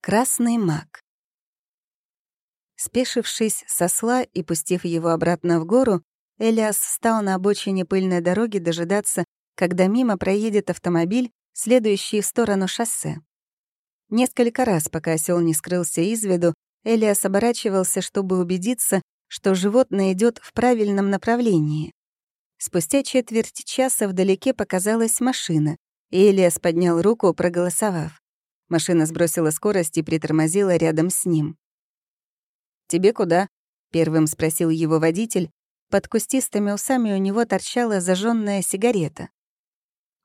Красный маг. Спешившись со сла и пустив его обратно в гору, Элиас встал на обочине пыльной дороги дожидаться, когда мимо проедет автомобиль, следующий в сторону шоссе. Несколько раз, пока осел не скрылся из виду, Элиас оборачивался, чтобы убедиться, что животное идет в правильном направлении. Спустя четверть часа вдалеке показалась машина, и Элиас поднял руку, проголосовав. Машина сбросила скорость и притормозила рядом с ним. «Тебе куда?» — первым спросил его водитель. Под кустистыми усами у него торчала зажженная сигарета.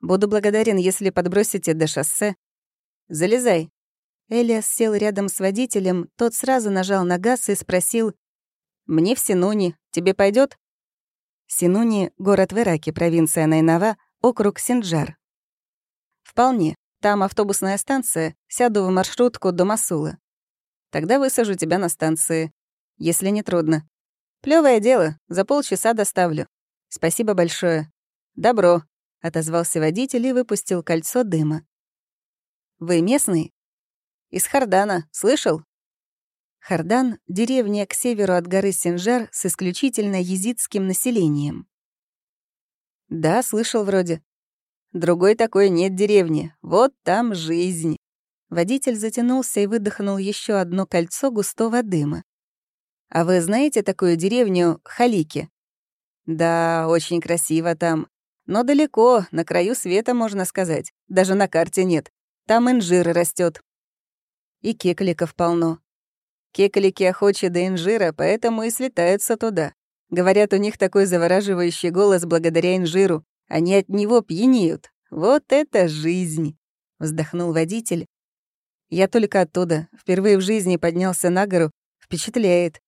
«Буду благодарен, если подбросите до шоссе». «Залезай». Элиас сел рядом с водителем, тот сразу нажал на газ и спросил, «Мне в Синуни. Тебе пойдет? Синуни — город в Ираке, провинция Найнава, округ Синджар. «Вполне. Там автобусная станция, сяду в маршрутку до Масула. Тогда высажу тебя на станции, если не трудно. Плевое дело, за полчаса доставлю. Спасибо большое. Добро, отозвался водитель и выпустил кольцо дыма. Вы местный? Из Хардана, слышал? Хардан — деревня к северу от горы Синжар с исключительно езидским населением. Да, слышал вроде. Другой такой нет деревни. Вот там жизнь. Водитель затянулся и выдохнул еще одно кольцо густого дыма. А вы знаете такую деревню Халики? Да, очень красиво там. Но далеко, на краю света, можно сказать. Даже на карте нет. Там инжир растет. И кекликов полно. Кеклики охочи до инжира, поэтому и слетаются туда. Говорят, у них такой завораживающий голос благодаря инжиру. Они от него пьянеют. Вот это жизнь!» — вздохнул водитель. «Я только оттуда. Впервые в жизни поднялся на гору. Впечатляет.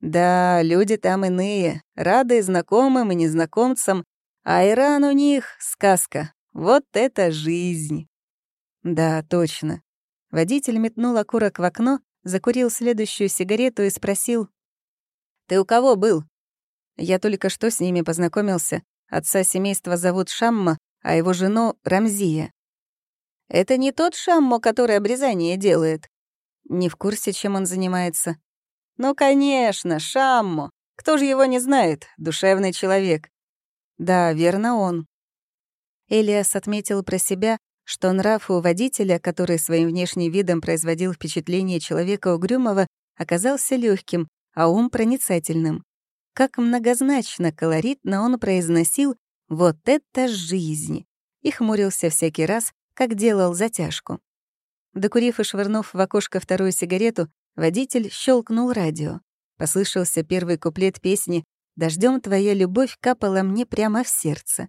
Да, люди там иные, рады знакомым и незнакомцам, а Иран у них — сказка. Вот это жизнь!» «Да, точно». Водитель метнул окурок в окно, закурил следующую сигарету и спросил. «Ты у кого был?» Я только что с ними познакомился. Отца семейства зовут Шамма, а его жену — Рамзия. «Это не тот Шаммо, который обрезание делает?» Не в курсе, чем он занимается. «Ну, конечно, Шаммо. Кто же его не знает? Душевный человек». «Да, верно он». Элиас отметил про себя, что нрав у водителя, который своим внешним видом производил впечатление человека угрюмого, оказался легким, а ум проницательным. Как многозначно, колоритно он произносил «Вот это жизнь!» и хмурился всякий раз, как делал затяжку. Докурив и швырнув в окошко вторую сигарету, водитель щелкнул радио. Послышался первый куплет песни «Дождем твоя любовь капала мне прямо в сердце».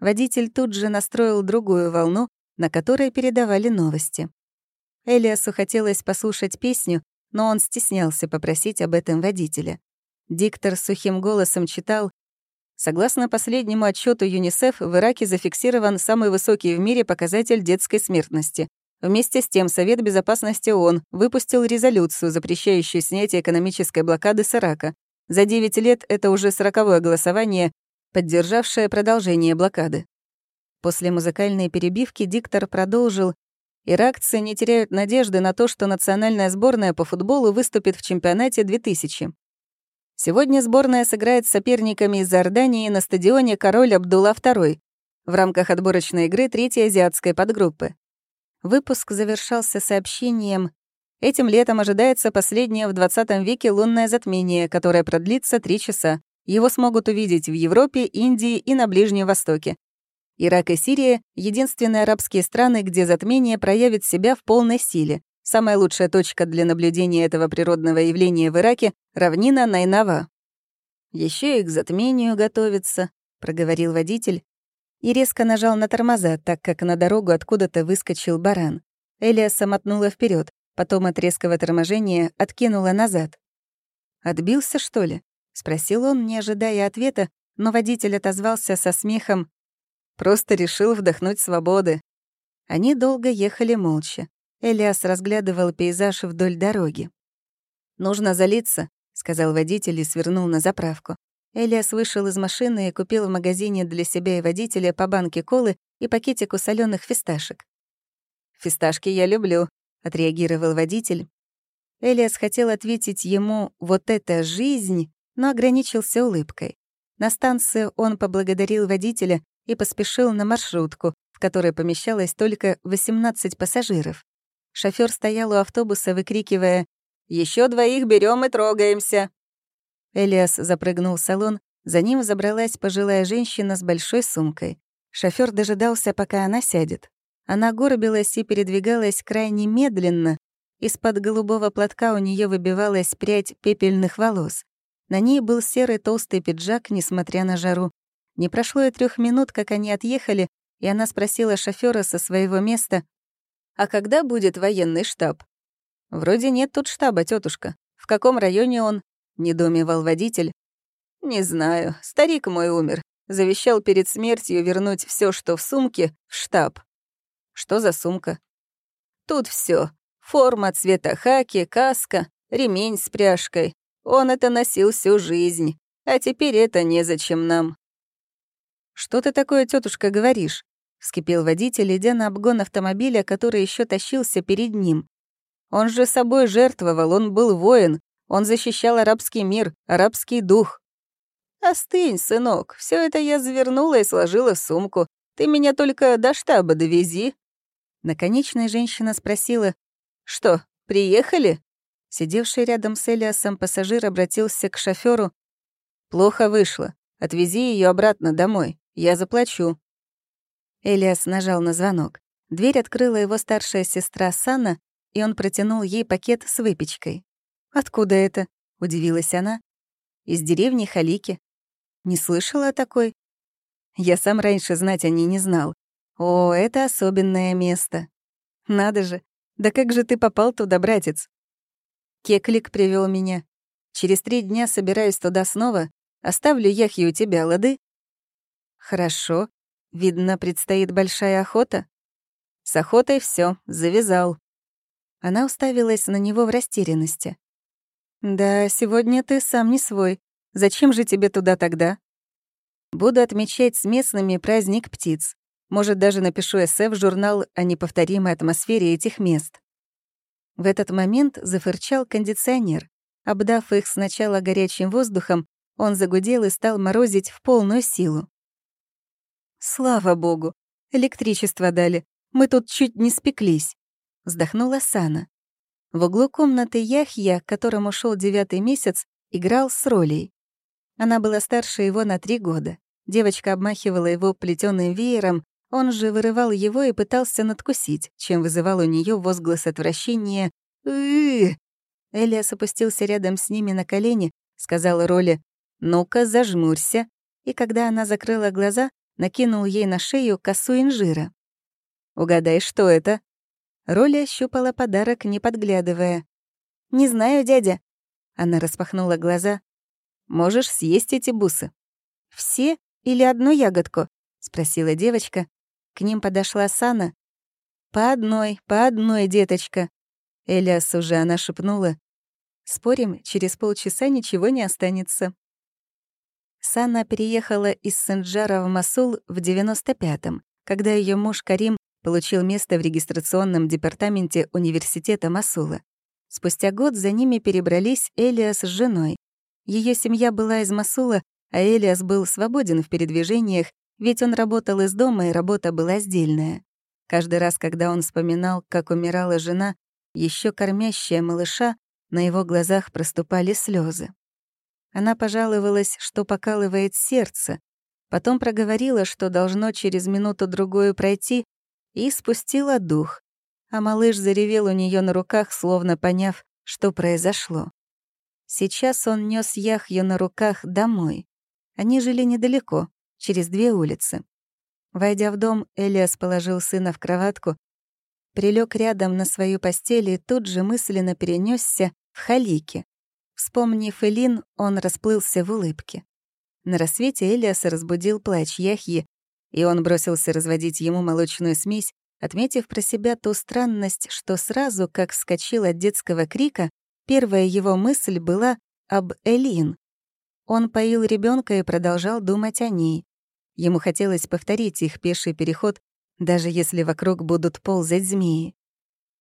Водитель тут же настроил другую волну, на которой передавали новости. Элиасу хотелось послушать песню, но он стеснялся попросить об этом водителя. Диктор сухим голосом читал Согласно последнему отчету ЮНИСЕФ, в Ираке зафиксирован самый высокий в мире показатель детской смертности. Вместе с тем Совет Безопасности ООН выпустил резолюцию, запрещающую снятие экономической блокады с Ирака. За 9 лет это уже сороковое голосование, поддержавшее продолжение блокады. После музыкальной перебивки диктор продолжил Иракцы не теряют надежды на то, что национальная сборная по футболу выступит в чемпионате 2000. Сегодня сборная сыграет с соперниками из Иордании на стадионе «Король Абдулла II» в рамках отборочной игры третьей азиатской подгруппы. Выпуск завершался сообщением «Этим летом ожидается последнее в 20 веке лунное затмение, которое продлится три часа. Его смогут увидеть в Европе, Индии и на Ближнем Востоке. Ирак и Сирия — единственные арабские страны, где затмение проявит себя в полной силе. Самая лучшая точка для наблюдения этого природного явления в Ираке — равнина Найнава. Еще и к затмению готовится», — проговорил водитель и резко нажал на тормоза, так как на дорогу откуда-то выскочил баран. Элиаса мотнула вперед, потом от резкого торможения откинула назад. «Отбился, что ли?» — спросил он, не ожидая ответа, но водитель отозвался со смехом. «Просто решил вдохнуть свободы». Они долго ехали молча. Элиас разглядывал пейзаж вдоль дороги. «Нужно залиться», — сказал водитель и свернул на заправку. Элиас вышел из машины и купил в магазине для себя и водителя по банке колы и пакетику соленых фисташек. «Фисташки я люблю», — отреагировал водитель. Элиас хотел ответить ему «вот это жизнь», но ограничился улыбкой. На станции он поблагодарил водителя и поспешил на маршрутку, в которой помещалось только 18 пассажиров. Шофёр стоял у автобуса, выкрикивая «Еще двоих берем и трогаемся!». Элиас запрыгнул в салон, за ним забралась пожилая женщина с большой сумкой. Шофёр дожидался, пока она сядет. Она горбилась и передвигалась крайне медленно. Из-под голубого платка у нее выбивалась прядь пепельных волос. На ней был серый толстый пиджак, несмотря на жару. Не прошло и трех минут, как они отъехали, и она спросила шофера со своего места, «А когда будет военный штаб?» «Вроде нет тут штаба, тетушка. В каком районе он?» — недоумевал водитель. «Не знаю. Старик мой умер. Завещал перед смертью вернуть все, что в сумке, в штаб. Что за сумка? Тут все: Форма цвета хаки, каска, ремень с пряжкой. Он это носил всю жизнь, а теперь это незачем нам. «Что ты такое, тетушка, говоришь?» — вскипел водитель, идя на обгон автомобиля, который еще тащился перед ним. «Он же собой жертвовал, он был воин, он защищал арабский мир, арабский дух». «Остынь, сынок, все это я завернула и сложила в сумку. Ты меня только до штаба довези, Наконечная женщина спросила, «Что, приехали?» Сидевший рядом с Элиасом пассажир обратился к шоферу. «Плохо вышло. Отвези ее обратно домой. Я заплачу». Элиас нажал на звонок. Дверь открыла его старшая сестра Сана, и он протянул ей пакет с выпечкой. «Откуда это?» — удивилась она. «Из деревни Халики». «Не слышала о такой?» Я сам раньше знать о ней не знал. О, это особенное место. Надо же. Да как же ты попал туда, братец? Кеклик привел меня. Через три дня собираюсь туда снова. Оставлю яхи у тебя, лады? Хорошо. Видно, предстоит большая охота. С охотой все, завязал. Она уставилась на него в растерянности. «Да, сегодня ты сам не свой. Зачем же тебе туда тогда?» «Буду отмечать с местными праздник птиц. Может, даже напишу эссе в журнал о неповторимой атмосфере этих мест. В этот момент зафырчал кондиционер. Обдав их сначала горячим воздухом, он загудел и стал морозить в полную силу. «Слава богу! Электричество дали. Мы тут чуть не спеклись», — вздохнула Сана. В углу комнаты Яхья, которому шел девятый месяц, играл с Ролей. Она была старше его на три года. Девочка обмахивала его плетёным веером, он же вырывал его и пытался надкусить, чем вызывал у нее возглас отвращения. Элиас опустился рядом с ними на колени, сказал Роли «Ну-ка, зажмурься», и когда она закрыла глаза, накинул ей на шею косу инжира. «Угадай, что это?» Роли ощупала подарок, не подглядывая. «Не знаю, дядя». Она распахнула глаза. «Можешь съесть эти бусы». «Все или одну ягодку?» — спросила девочка, к ним подошла Сана. «По одной, по одной, деточка!» Элиас уже она шепнула. «Спорим, через полчаса ничего не останется». Сана переехала из Сенджара в Масул в 95-м, когда ее муж Карим получил место в регистрационном департаменте университета Масула. Спустя год за ними перебрались Элиас с женой. Ее семья была из Масула, а Элиас был свободен в передвижениях ведь он работал из дома, и работа была сдельная. Каждый раз, когда он вспоминал, как умирала жена, еще кормящая малыша, на его глазах проступали слезы. Она пожаловалась, что покалывает сердце, потом проговорила, что должно через минуту-другую пройти, и спустила дух, а малыш заревел у нее на руках, словно поняв, что произошло. Сейчас он нес Яхью на руках домой. Они жили недалеко, через две улицы. Войдя в дом, Элиас положил сына в кроватку, прилег рядом на свою постель и тут же мысленно перенесся в Халики. Вспомнив Элин, он расплылся в улыбке. На рассвете Элиаса разбудил плач Яхьи, и он бросился разводить ему молочную смесь, отметив про себя ту странность, что сразу, как вскочил от детского крика, первая его мысль была об Элин. Он поил ребенка и продолжал думать о ней. Ему хотелось повторить их пеший переход, даже если вокруг будут ползать змеи.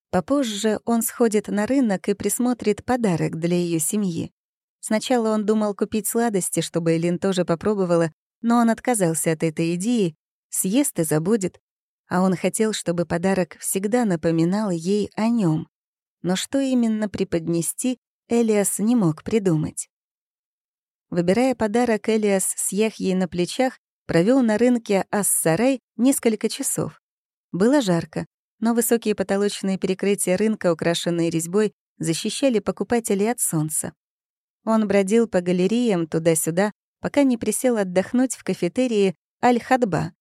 Попозже он сходит на рынок и присмотрит подарок для ее семьи. Сначала он думал купить сладости, чтобы Элин тоже попробовала, но он отказался от этой идеи, съест и забудет. А он хотел, чтобы подарок всегда напоминал ей о нем. Но что именно преподнести, Элиас не мог придумать. Выбирая подарок, Элиас с Яхьей на плечах провел на рынке Ассарай несколько часов. Было жарко, но высокие потолочные перекрытия рынка, украшенные резьбой, защищали покупателей от солнца. Он бродил по галереям туда-сюда, пока не присел отдохнуть в кафетерии «Аль-Хадба»,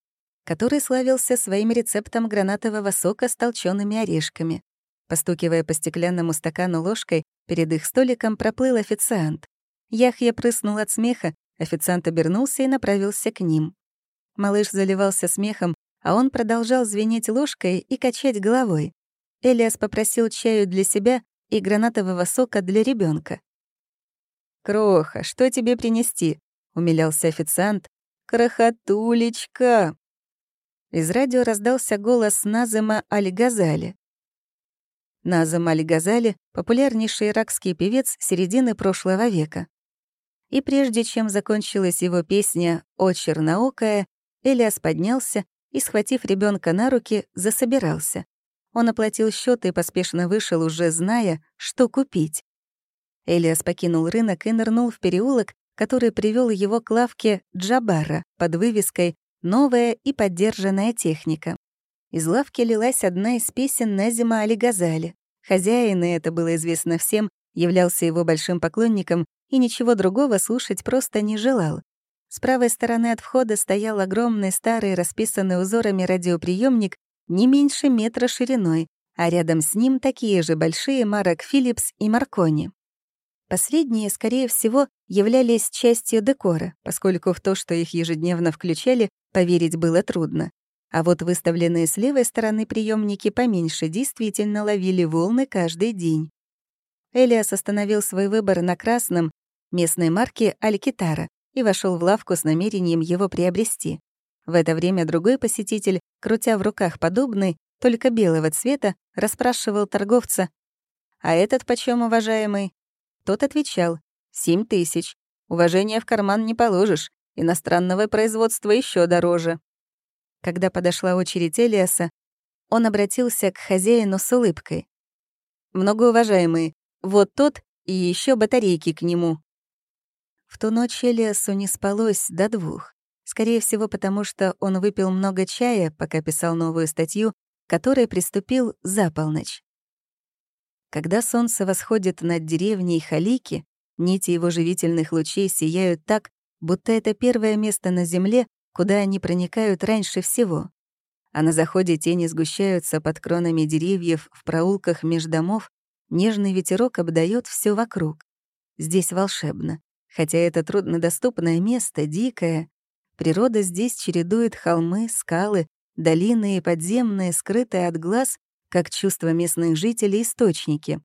который славился своим рецептом гранатового сока с толчёными орешками. Постукивая по стеклянному стакану ложкой, перед их столиком проплыл официант. Яхья прыснул от смеха, официант обернулся и направился к ним. Малыш заливался смехом, а он продолжал звенеть ложкой и качать головой. Элиас попросил чаю для себя и гранатового сока для ребенка. «Кроха, что тебе принести?» — умилялся официант. «Крохотулечка!» Из радио раздался голос Назыма Аль-Газали. Назым Аль-Газали — популярнейший иракский певец середины прошлого века. И прежде чем закончилась его песня «О черноокая», Элиас поднялся и, схватив ребенка на руки, засобирался. Он оплатил счет и поспешно вышел, уже зная, что купить. Элиас покинул рынок и нырнул в переулок, который привел его к лавке Джабара под вывеской «Новая и поддержанная техника». Из лавки лилась одна из песен Назима Али Газали. Хозяин, и это было известно всем, являлся его большим поклонником и ничего другого слушать просто не желал. С правой стороны от входа стоял огромный старый, расписанный узорами радиоприемник не меньше метра шириной, а рядом с ним такие же большие марок Philips и Маркони. Последние, скорее всего, являлись частью декора, поскольку в то, что их ежедневно включали, поверить было трудно. А вот выставленные с левой стороны приемники поменьше действительно ловили волны каждый день. Элиас остановил свой выбор на красном местной марки «Алькитара», и вошел в лавку с намерением его приобрести. В это время другой посетитель, крутя в руках подобный, только белого цвета, расспрашивал торговца. «А этот почем, уважаемый?» Тот отвечал. «Семь тысяч. Уважения в карман не положишь. Иностранного производства еще дороже». Когда подошла очередь Элиаса, он обратился к хозяину с улыбкой. «Многоуважаемый, вот тот и еще батарейки к нему. В ту ночь Элиасу не спалось до двух. Скорее всего, потому что он выпил много чая, пока писал новую статью, которой приступил за полночь. Когда солнце восходит над деревней Халики, нити его живительных лучей сияют так, будто это первое место на Земле, куда они проникают раньше всего. А на заходе тени сгущаются под кронами деревьев в проулках меж домов, нежный ветерок обдает все вокруг. Здесь волшебно. Хотя это труднодоступное место, дикое, природа здесь чередует холмы, скалы, долины и подземные, скрытые от глаз, как чувства местных жителей, источники,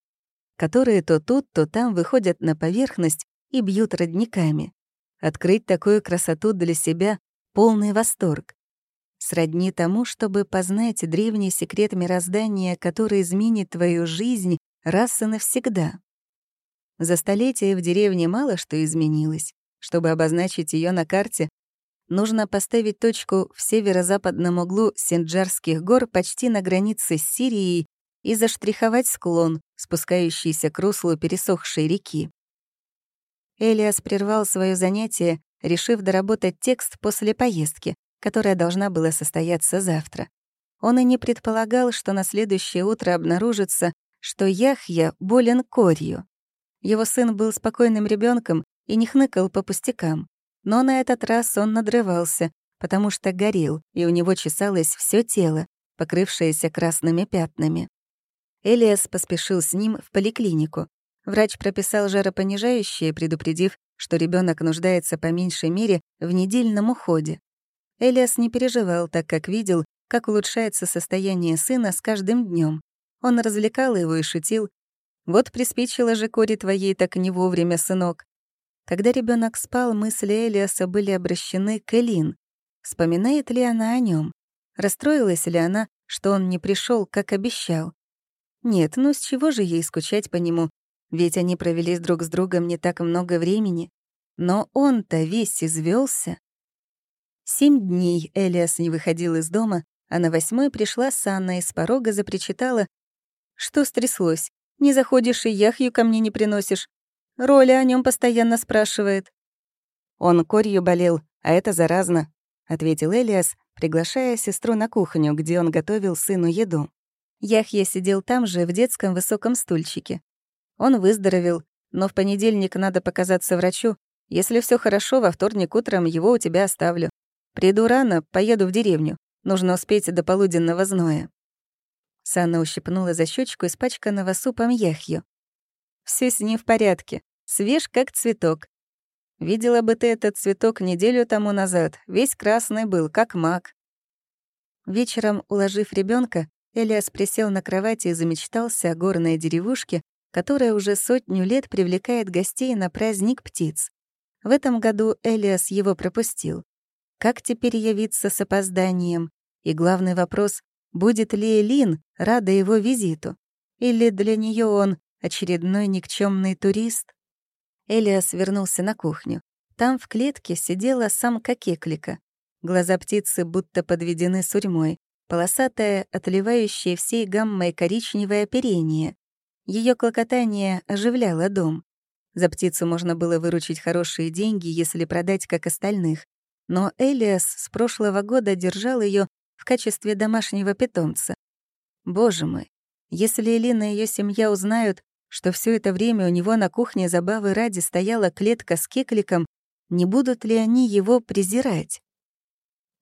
которые то тут, то там выходят на поверхность и бьют родниками. Открыть такую красоту для себя — полный восторг. Сродни тому, чтобы познать древний секрет мироздания, который изменит твою жизнь раз и навсегда. За столетия в деревне мало что изменилось. Чтобы обозначить ее на карте, нужно поставить точку в северо-западном углу Синджарских гор почти на границе с Сирией и заштриховать склон, спускающийся к руслу пересохшей реки. Элиас прервал свое занятие, решив доработать текст после поездки, которая должна была состояться завтра. Он и не предполагал, что на следующее утро обнаружится, что Яхья болен корью. Его сын был спокойным ребенком и не хныкал по пустякам. Но на этот раз он надрывался, потому что горел, и у него чесалось все тело, покрывшееся красными пятнами. Элиас поспешил с ним в поликлинику. Врач прописал жаропонижающее, предупредив, что ребенок нуждается по меньшей мере в недельном уходе. Элиас не переживал, так как видел, как улучшается состояние сына с каждым днем. Он развлекал его и шутил, вот приспичило же Кори твоей так не вовремя, сынок. Когда ребенок спал, мысли Элиаса были обращены к Элин. Вспоминает ли она о нем? Расстроилась ли она, что он не пришел, как обещал? Нет, ну с чего же ей скучать по нему? Ведь они провели друг с другом не так много времени. Но он-то весь извелся. Семь дней Элиас не выходил из дома, а на восьмой пришла Санна и с порога запричитала. «Что стряслось? Не заходишь и яхью ко мне не приносишь? Роля о нем постоянно спрашивает». «Он корью болел, а это заразно», — ответил Элиас, приглашая сестру на кухню, где он готовил сыну еду. Яхья сидел там же, в детском высоком стульчике. Он выздоровел, но в понедельник надо показаться врачу. Если все хорошо, во вторник утром его у тебя оставлю. Приду рано, поеду в деревню. Нужно успеть до полуденного зноя». Санна ущипнула за щечку испачканного супом яхью. Все с ним в порядке. Свеж, как цветок. Видела бы ты этот цветок неделю тому назад. Весь красный был, как мак. Вечером, уложив ребенка, Элиас присел на кровати и замечтался о горной деревушке, которая уже сотню лет привлекает гостей на праздник птиц. В этом году Элиас его пропустил. Как теперь явиться с опозданием? И главный вопрос, будет ли Элин рада его визиту? Или для нее он очередной никчемный турист? Элиас вернулся на кухню. Там в клетке сидела самка кеклика. Глаза птицы будто подведены сурьмой, полосатое, отливающее всей гаммой коричневое оперение. Ее клокотание оживляло дом. За птицу можно было выручить хорошие деньги, если продать как остальных. Но Элиас с прошлого года держал ее в качестве домашнего питомца. Боже мой, если Элина и ее семья узнают, что все это время у него на кухне забавы ради стояла клетка с кекликом, не будут ли они его презирать?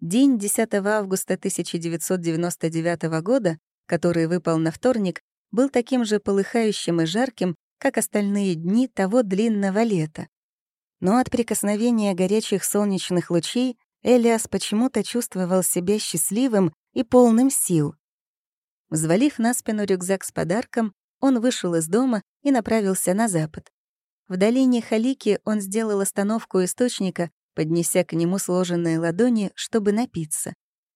День 10 августа 1999 года, который выпал на вторник, был таким же полыхающим и жарким, как остальные дни того длинного лета. Но от прикосновения горячих солнечных лучей Элиас почему-то чувствовал себя счастливым и полным сил. Взвалив на спину рюкзак с подарком, он вышел из дома и направился на запад. В долине Халики он сделал остановку источника, поднеся к нему сложенные ладони, чтобы напиться.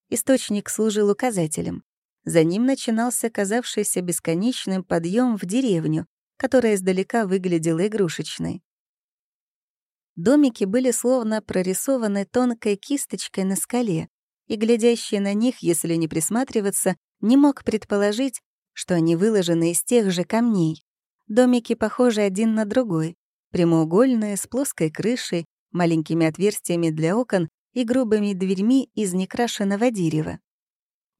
Источник служил указателем. За ним начинался казавшийся бесконечным подъем в деревню, которая издалека выглядела игрушечной. Домики были словно прорисованы тонкой кисточкой на скале, и глядящий на них, если не присматриваться, не мог предположить, что они выложены из тех же камней. Домики похожи один на другой, прямоугольные, с плоской крышей, маленькими отверстиями для окон и грубыми дверьми из некрашенного дерева.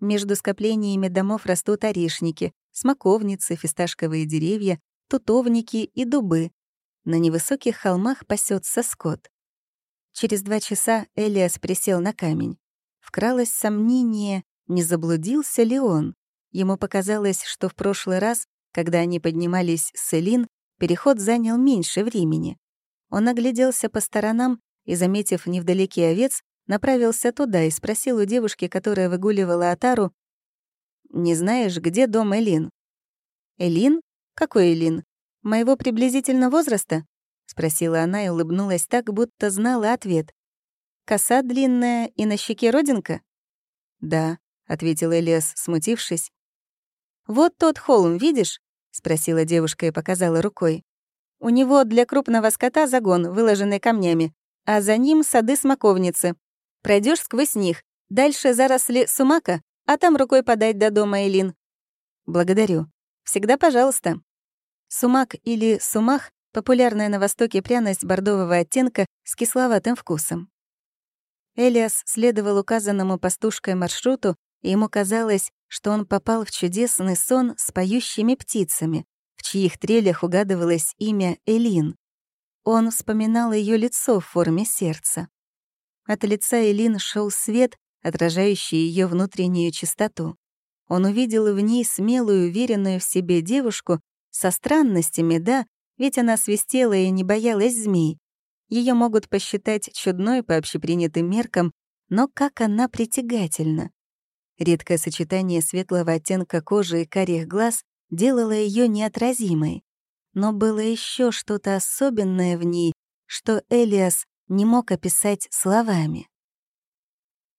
Между скоплениями домов растут орешники, смоковницы, фисташковые деревья, тутовники и дубы. На невысоких холмах пасется скот. Через два часа Элиас присел на камень. Вкралось сомнение, не заблудился ли он. Ему показалось, что в прошлый раз, когда они поднимались с Элин, переход занял меньше времени. Он огляделся по сторонам и, заметив невдалеке овец, направился туда и спросил у девушки, которая выгуливала Атару, «Не знаешь, где дом Элин?» «Элин? Какой Элин? Моего приблизительно возраста?» — спросила она и улыбнулась так, будто знала ответ. «Коса длинная и на щеке родинка?» «Да», — ответил Элиас, смутившись. «Вот тот холм, видишь?» — спросила девушка и показала рукой. «У него для крупного скота загон, выложенный камнями, а за ним сады смоковницы. Пройдешь сквозь них. Дальше заросли сумака, а там рукой подать до дома Элин. Благодарю. Всегда пожалуйста. Сумак или сумах — популярная на Востоке пряность бордового оттенка с кисловатым вкусом. Элиас следовал указанному пастушкой маршруту, и ему казалось, что он попал в чудесный сон с поющими птицами, в чьих трелях угадывалось имя Элин. Он вспоминал ее лицо в форме сердца. От лица Элин шел свет, отражающий ее внутреннюю чистоту. Он увидел в ней смелую, уверенную в себе девушку со странностями, да, ведь она свистела и не боялась змей. Ее могут посчитать чудной по общепринятым меркам, но как она притягательна. Редкое сочетание светлого оттенка кожи и карих глаз делало ее неотразимой. Но было еще что-то особенное в ней, что Элиас не мог описать словами.